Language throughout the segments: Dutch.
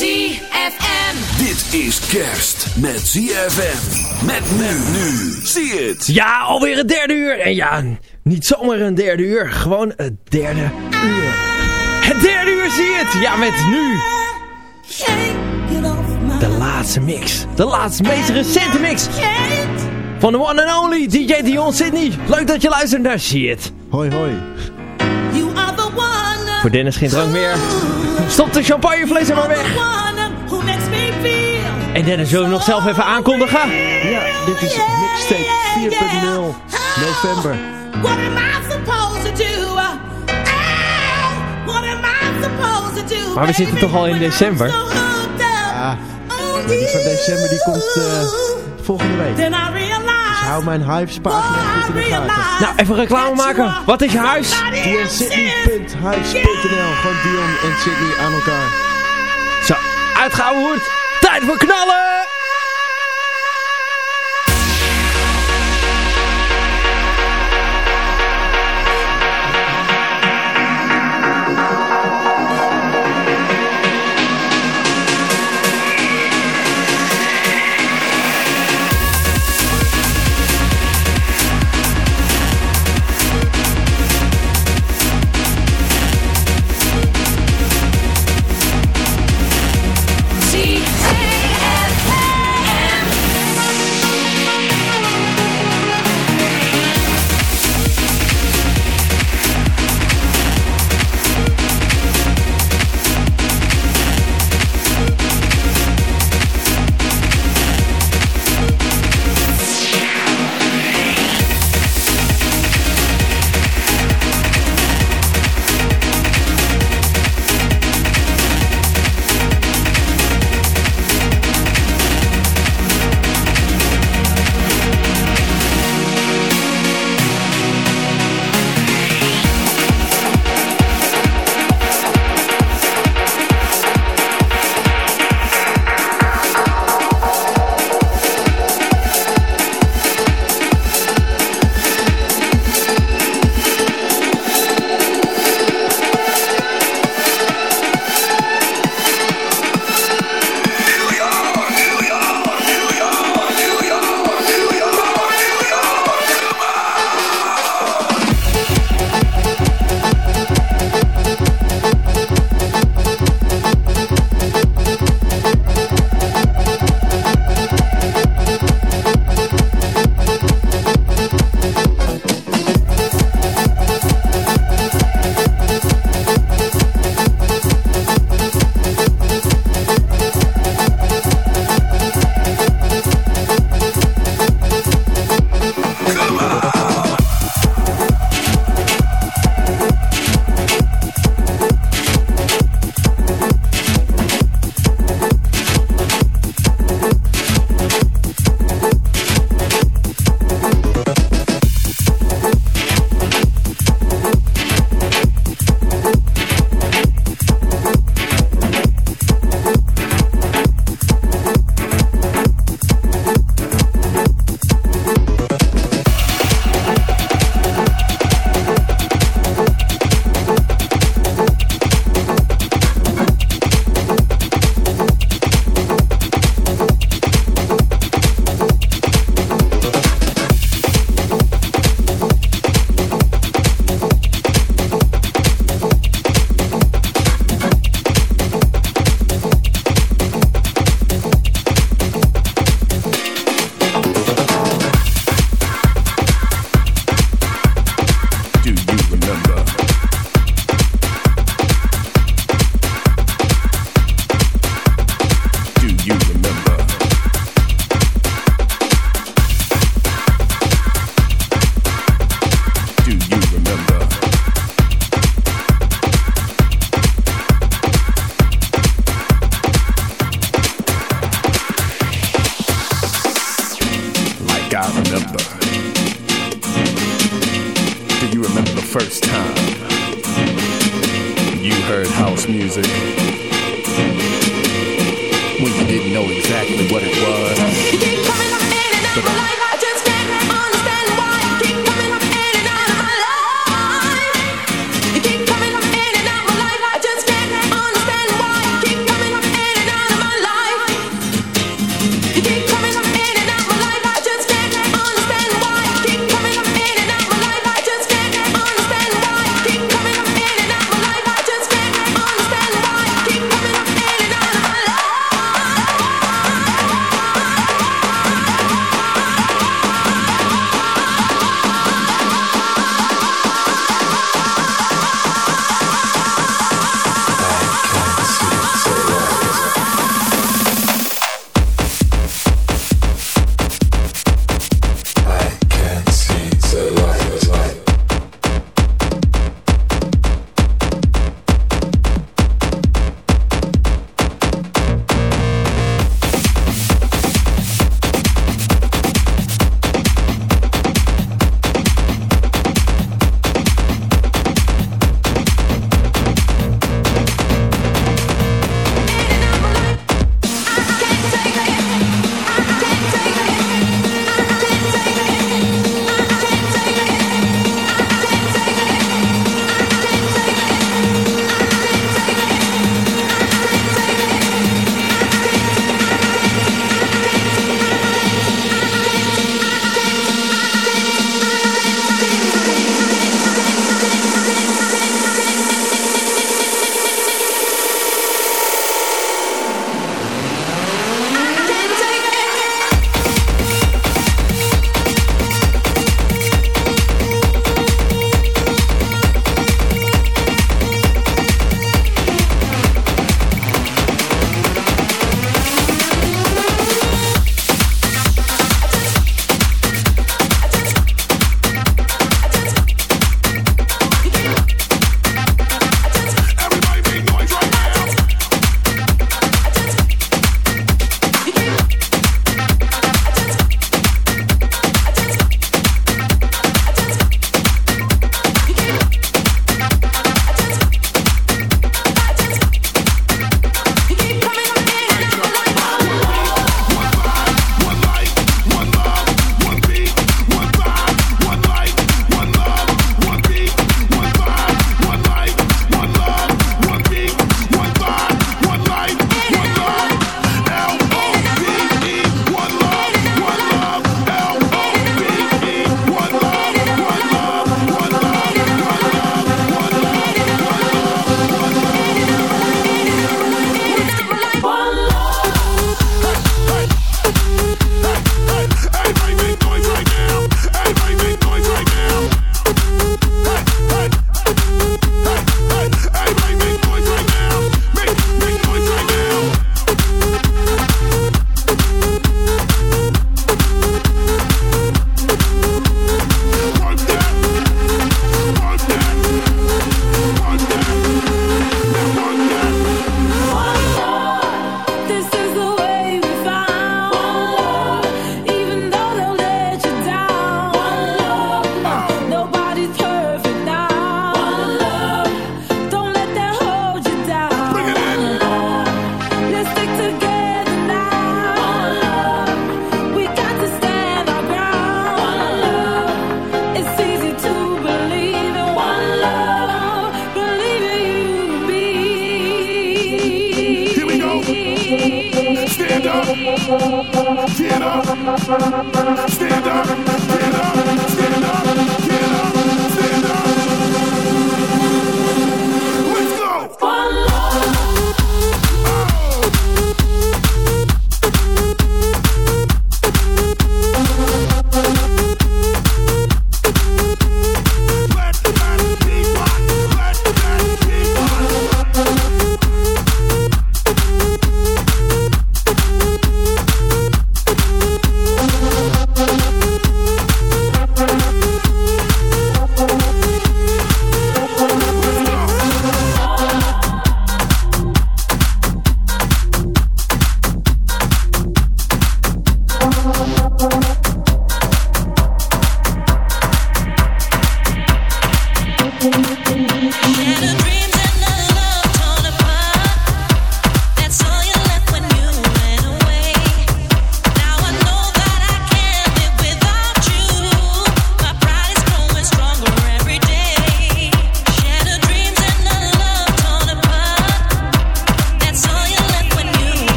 ZFM. Dit is kerst met ZFM. Met men nu. Zie het. Ja, alweer het derde uur. En ja, niet zomaar een derde uur. Gewoon het derde uur. Het derde uur zie het. Ja, met nu. De laatste mix. De laatste meest recente mix. Van de one and only DJ Dion Sydney. Leuk dat je luistert naar See It. Hoi hoi. Voor Dennis geen drank meer. Stop de champagneflessen maar weg. En Dennis, wil je nog zelf even aankondigen? Ja, dit is mixtape 4.0 november. What am I supposed to do? What am I supposed to do? Maar we zitten toch al in december? Ja, maar die van december die komt uh, volgende week. Hou mijn Hives pagina goed in de gaten. Nou, even reclame maken. Wat is je huis? DionSydney.hives.nl Gewoon Dion en Sydney aan elkaar. Zo, uitgehouden hoort. Tijd voor knallen!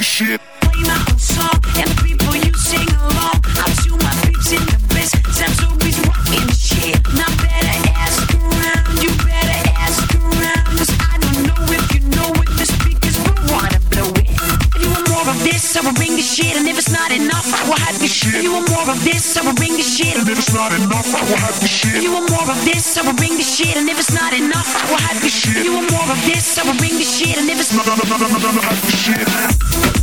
shit. Play my own song and the people you sing along. I'm to my peeps in the best biz. this, I will bring the shit, and if it's not enough, I will have the shit. You want more of this, I will bring the shit, and if it's not enough, I will have the shit. You want more of this, I will bring the shit, and if it's not enough, I will have the shit. You want more of this, I will bring the shit, and if it's not enough, I will have the shit.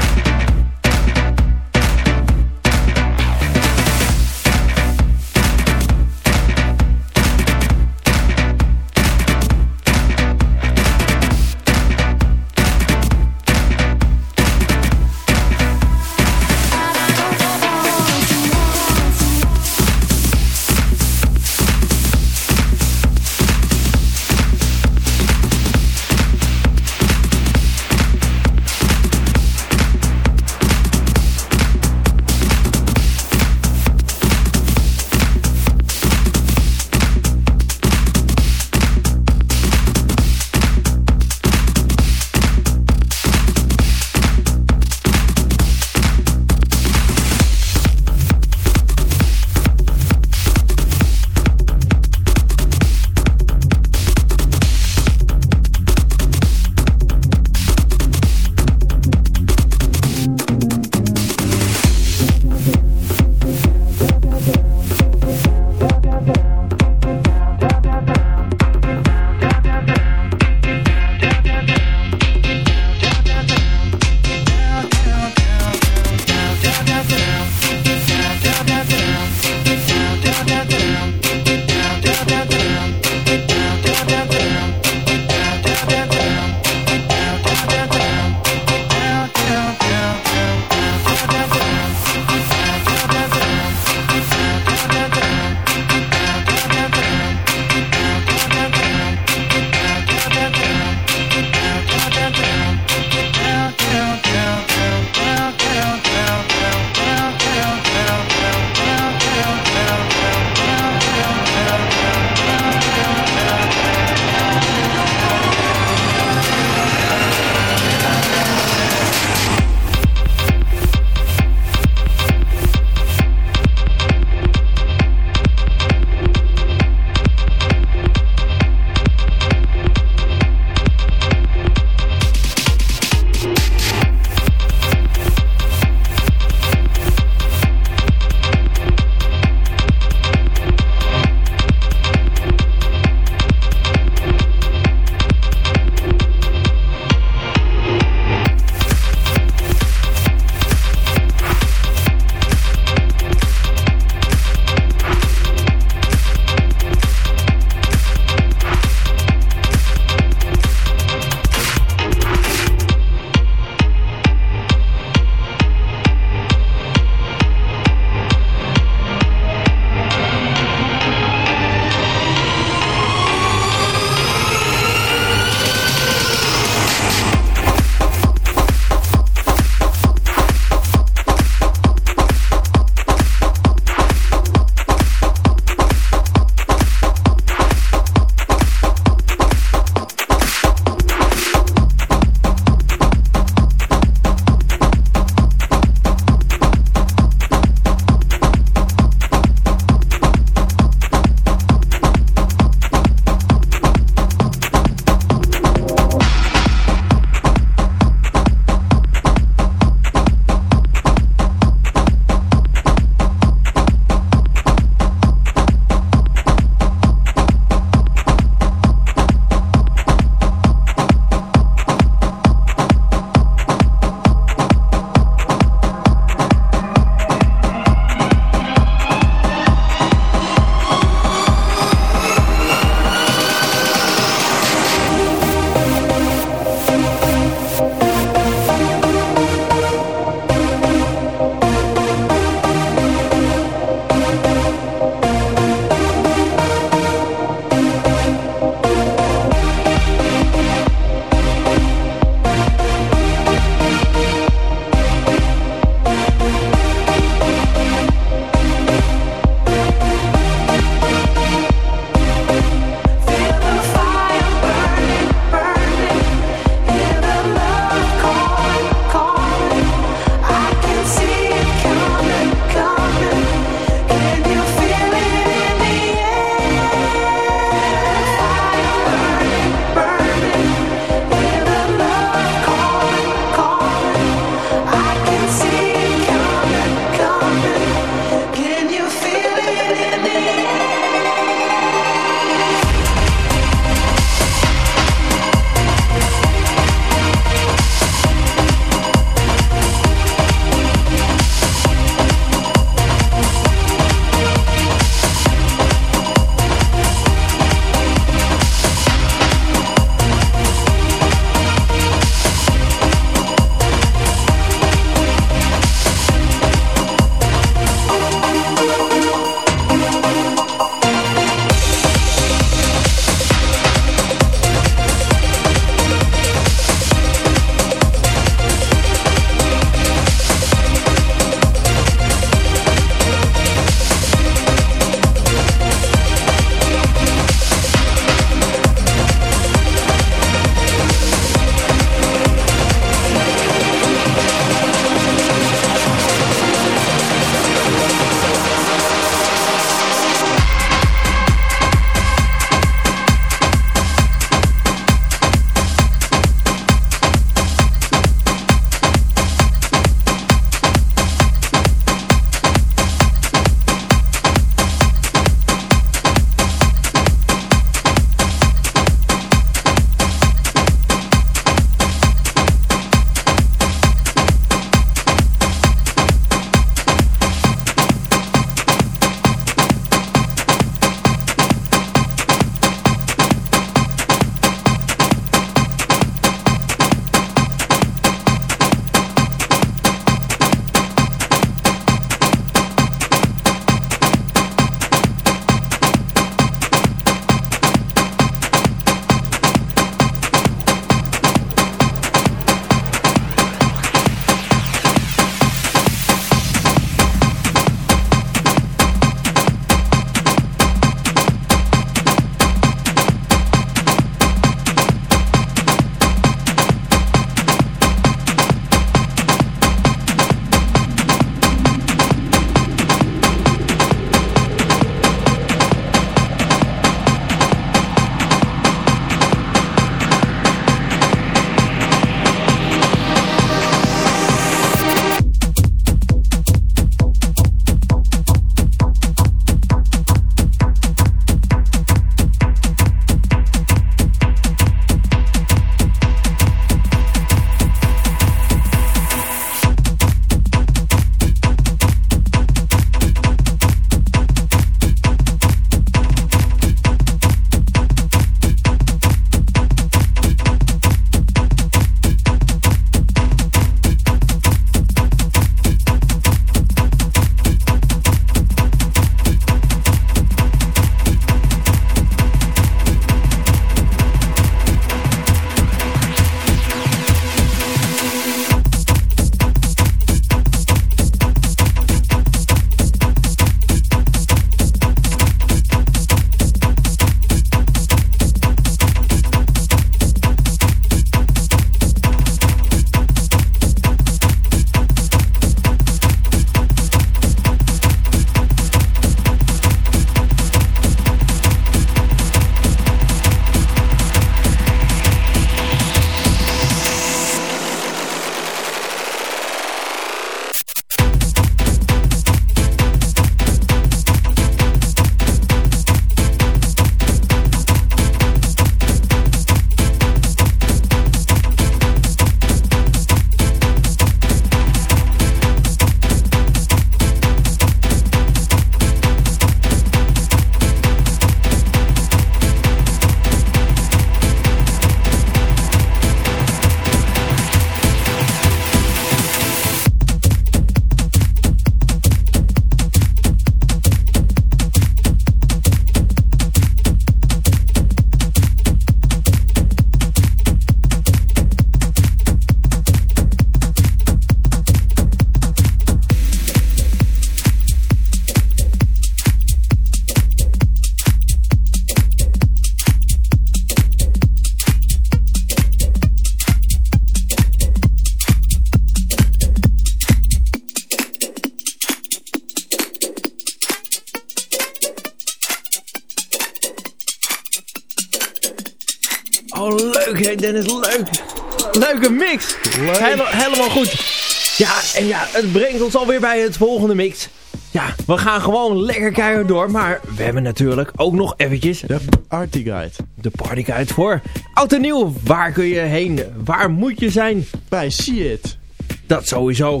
Ja, het brengt ons alweer bij het volgende mix. Ja, we gaan gewoon lekker keihard door. Maar we hebben natuurlijk ook nog eventjes De Artie Guide. de partyguide voor. Oud en nieuw, waar kun je heen? Waar moet je zijn? Bij See It. Dat sowieso.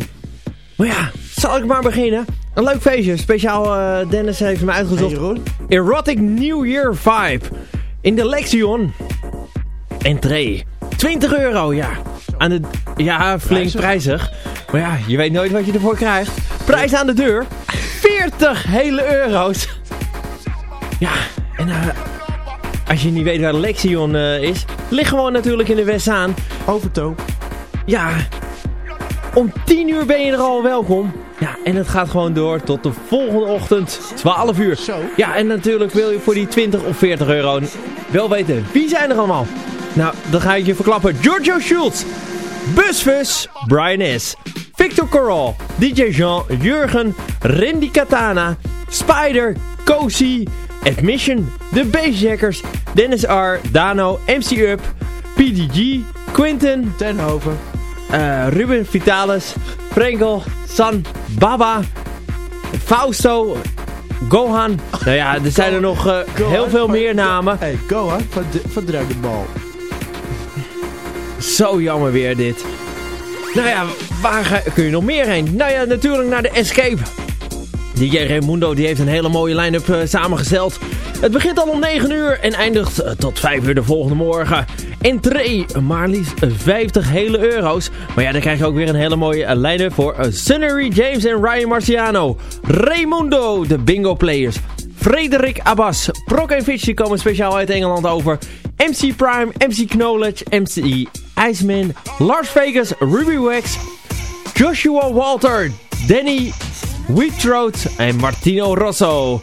Maar ja, zal ik maar beginnen? Een leuk feestje. Speciaal eh, Dennis heeft me uitgezocht. Erotic New Year Vibe. In de Lexion. Entree. 20 euro, ja. Aan de, ja, flink prijzig. Prijzig. Maar ja, je weet nooit wat je ervoor krijgt. Prijs aan de deur. 40 hele euro's. Ja, en eh, als je niet weet waar Lexion eh, is, ligt gewoon natuurlijk in de Westzaan. Overtoop. Ja, om 10 uur ben je er al welkom. Ja, en het gaat gewoon door tot de volgende ochtend, 12 uur. Zo. Ja, en natuurlijk wil je voor die 20 of 40 euro wel weten wie zijn er allemaal. Nou, dan ga ik je verklappen. Giorgio Schultz, Busfus, Brian S., Victor Coral, DJ Jean, Jurgen, Randy Katana, Spider, Cozy, Admission, The Bassjackers, Dennis R, Dano, MC Up, PDG, Quinten, Tenhoven. eh, Ruben Vitalis, Frenkel, San, Baba, Fausto, Gohan. Nou ja, er zijn er nog eh, heel veel van- meer namen. Hey, Gohan van, de- van Dragon Ball. Zo jammer weer dit. Nou ja, waar ga- kun je nog meer heen? Nou ja, natuurlijk naar de Escape. DJ Raimundo die heeft een hele mooie line-up eh, samengesteld. Het begint al om 9 uur en eindigt eh, tot 5 uur de volgende morgen. Entree, maar liefst 50 hele euro's. Maar ja, dan krijg je ook weer een hele mooie eh, line-up voor Sunnery James en Ryan Marciano. Raimundo, de bingo players. Frederik Abbas, Prok en Fitch die komen speciaal uit Engeland over. MC Prime, MC Knowledge, MC Iceman, Lars Vegas, Ruby Wax, Joshua Walter, Danny Wheatroad en Martino Rosso.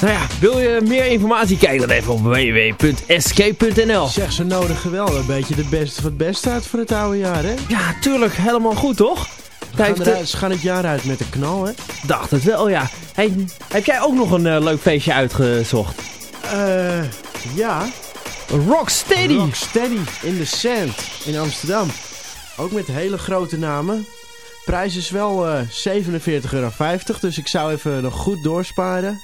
Nou ja, wil je meer informatie? Kijk dan even op www.escape.nl. Zeg, ze nodigen wel een beetje de beste van het beste uit voor het oude jaar, hè? Ja, tuurlijk, helemaal goed toch? Gaan eruit- ze gaan het jaar uit met een knal, hè? dacht het wel, ja. Hey, heb jij ook nog een eh, leuk feestje uitgezocht? Eh, ja. Rocksteady. Rocksteady in the Sand in Amsterdam. Ook met hele grote namen. Prijs is wel eh 47,50 euro. Dus ik zou even nog goed doorsparen.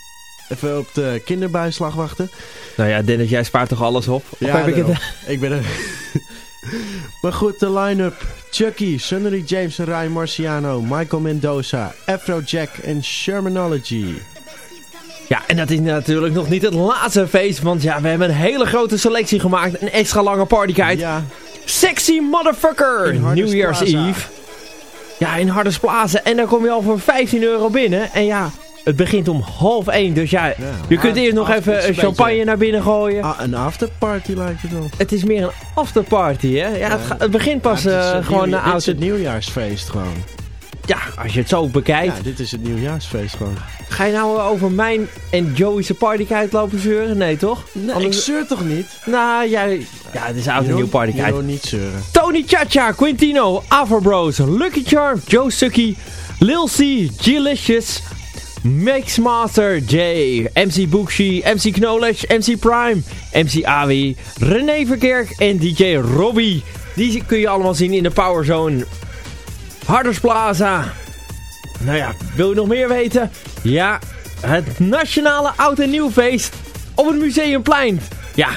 Even op de kinderbijslag wachten. Nou ja, Dennis, jij spaart toch alles op? Of Ja, heb ik het... ik ben er... maar goed, de line-up. Chucky, Sunnery James en Ryan Marciano, Michael Mendoza, Afrojack en Shermanology. Ja, en dat is natuurlijk nog niet het laatste feest, want ja, we hebben een hele grote selectie gemaakt. Een extra lange partyguide. Ja, Sexy Motherfucker, New Year's Plaza. Eve. Ja, in Harders Plaza. En dan kom je al voor 15 euro binnen. En ja, het begint om half 1. Dus ja, je kunt eerst nog even het een champagne naar binnen gooien. ah, een afterparty lijkt het wel. Het is meer een afterparty, hè? Ja, het, het begint pas het eh, het gewoon na oud. is het nieuwjaarsfeest gewoon. Ja, als je het zo bekijkt. Ja, dit is het nieuwjaarsfeest gewoon. Ga je nou over mijn en Joey's partyguide lopen zeuren? Nee, toch? Nee, ik zeur toch niet? Nou, jij... Ja, het is oud en nieuw Jeroen, partyguide. Jeroen, niet zeuren. Tony Chacha, Quintino, Bros, Lucky Charm, Joe Suki, Lil C, Mixmaster J, MC Bookshi, MC Knowledge, MC Prime, MC Avi, René Verkerk en DJ Robbie. Die kun je allemaal zien in de Power Zone. Harders Plaza. Nou ja, wil je nog meer weten? Ja, het Nationale Oud en Nieuwfeest op het Museumplein. Ja,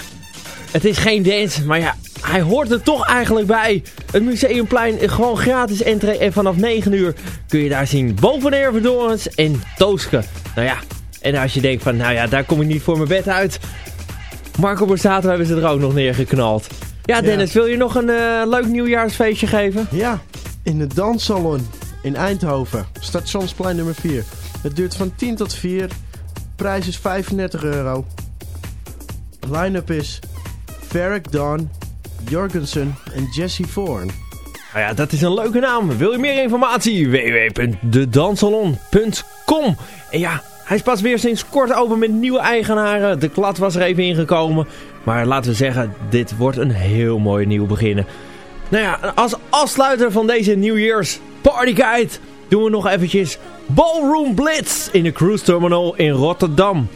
het is geen dance, maar ja, hij hoort er toch eigenlijk bij. Het Museumplein is gewoon gratis entree en vanaf 9 uur kun je daar zien boven Ervedorens en Tooske. Nou ja, en als je denkt van, nou ja, daar kom ik niet voor mijn bed uit. Marco Borsato hebben ze er ook nog neergeknald. Ja, Dennis, wil je nog een eh, leuk nieuwjaarsfeestje geven? Ja, in de danssalon in Eindhoven. Stationsplein nummer 4. Het duurt van 10 tot 4. Prijs is 35 euro. Line-up is Ferric Dawn, Jorgensen en Jesse Voorn. Nou ja, dat is een leuke naam. Wil je meer informatie? www.dedansalon.com En ja, hij is pas weer sinds kort open met nieuwe eigenaren. De klad was er even ingekomen. Maar laten we zeggen, dit wordt een heel mooi nieuw beginnen. Nou ja, als afsluiter van deze New Year's Party doen we nog eventjes Ballroom Blitz in de Cruise Terminal in Rotterdam.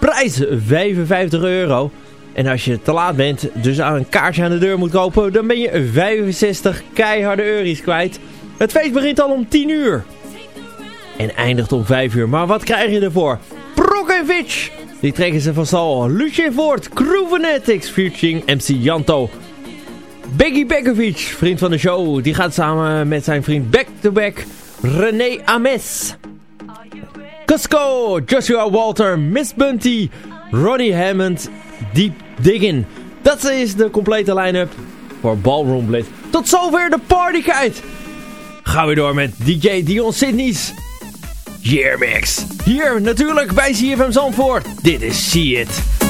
Prijs 55 euro. En als je te laat bent, dus aan een kaartje aan de deur moet kopen, dan ben je 65 keiharde euro's kwijt. Het feest begint al om 10 uur. En eindigt om 5 uur. Maar wat krijg je ervoor? Prokovic! Die trekken ze van stal. Lucien Voort, Groovanetics, featuring MC Janto. Beggy Begovic, vriend van de show, die gaat samen met zijn vriend back-to-back René Ames. Cusco, Joshua Walter, Miss Bunty, Ronnie Hammond, Deep Diggin. Dat is de complete line-up voor Ballroom Blitz. Tot zover de partykite. Gaan we door met DJ Dion Sydney's Year Mix. Hier natuurlijk bij CFM Zandvoort. Dit is See It.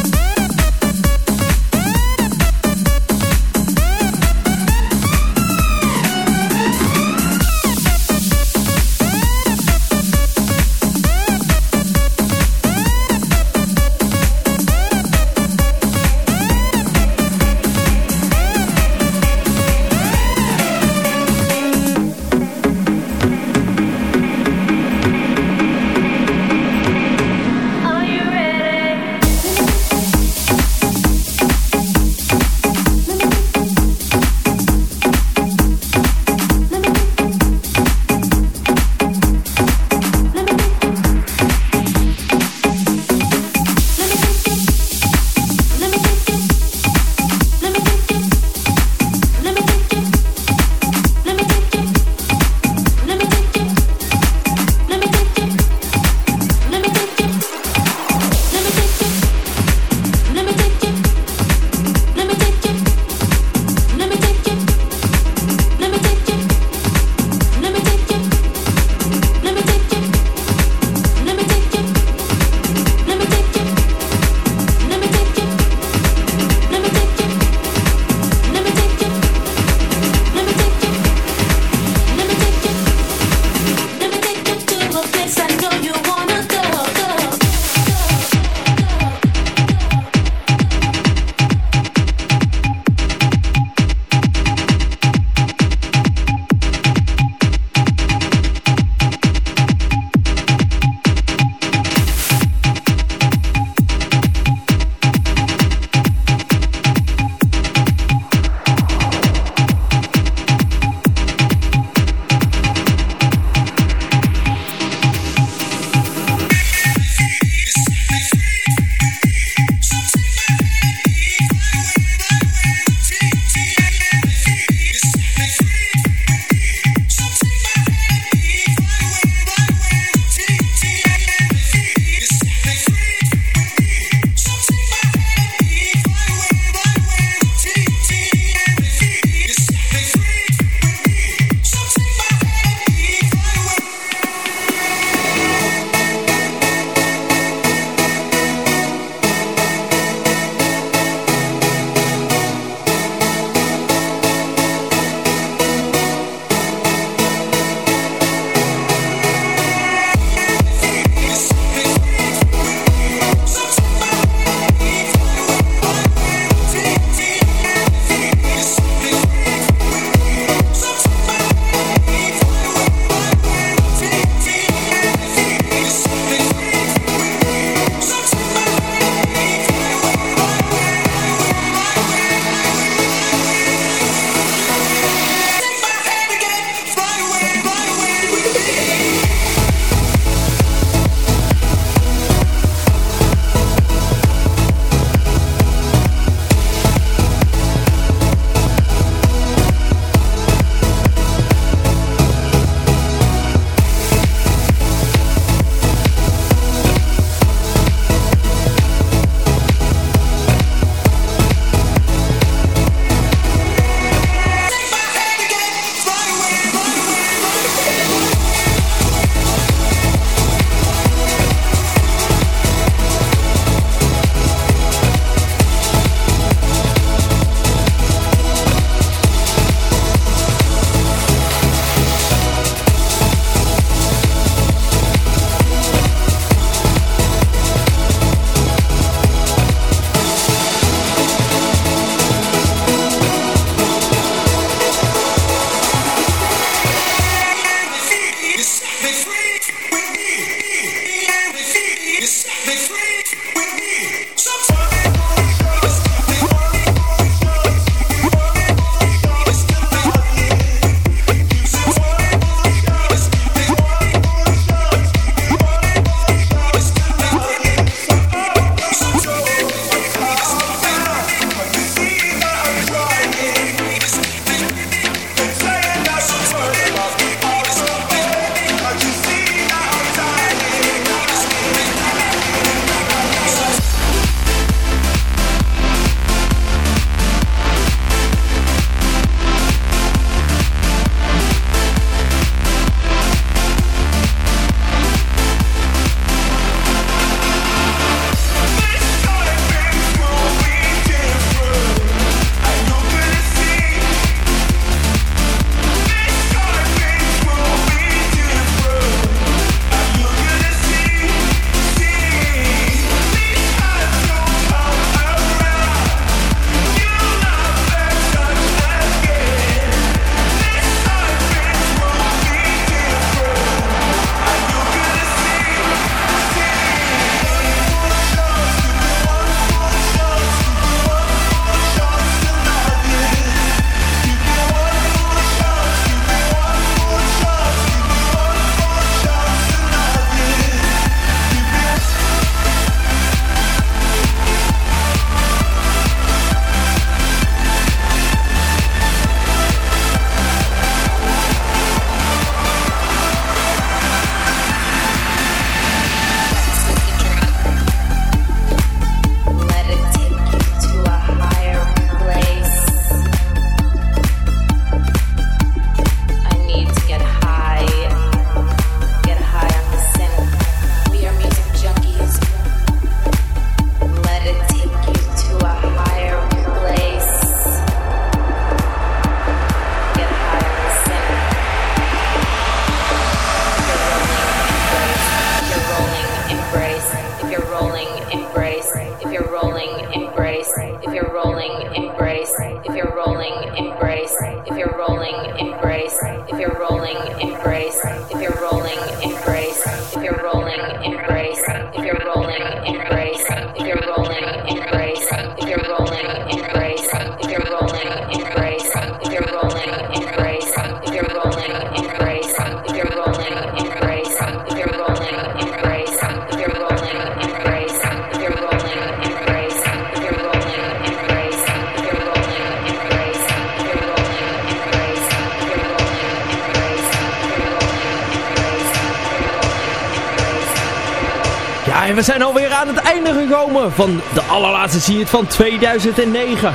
Van de allerlaatste See It van 2009.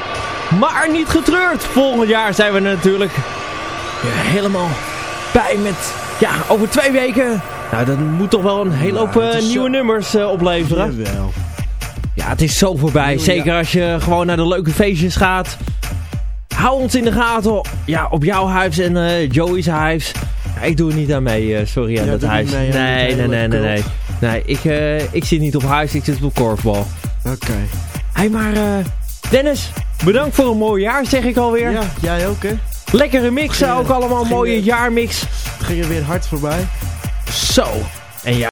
Maar niet getreurd. Volgend jaar zijn we er natuurlijk helemaal bij met, ja, over twee weken. Nou, dat moet toch wel een hele hoop het eh, nieuwe zo- nummers eh, opleveren. Jawel. Ja, het is zo voorbij. Zeker als je gewoon naar de leuke feestjes gaat. Hou ons in de gaten. Ja, op jouw huis en eh, Joey's huis. Ja, ik doe er niet aan mee, sorry aan dat huis. nee, nee, nee, nee, nee. Nee, ik, ik zit niet op huis, ik zit op korfbal. Hey, maar eh, Dennis, bedankt voor een mooi jaar, zeg ik alweer. Ja, jij ook hè? Lekkere mixen, Ging, ook allemaal mooie jaarmix. Ging er weer hard voorbij.